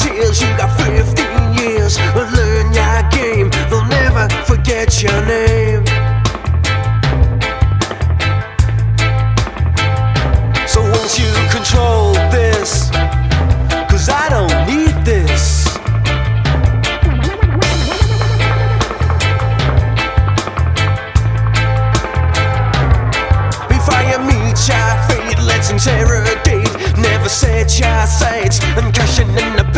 tears. You got 15 years to learn your game. They'll never forget your name. So once you control this, cause I don't need this. Before you meet your let's interrogate. Never set your sights and caution in the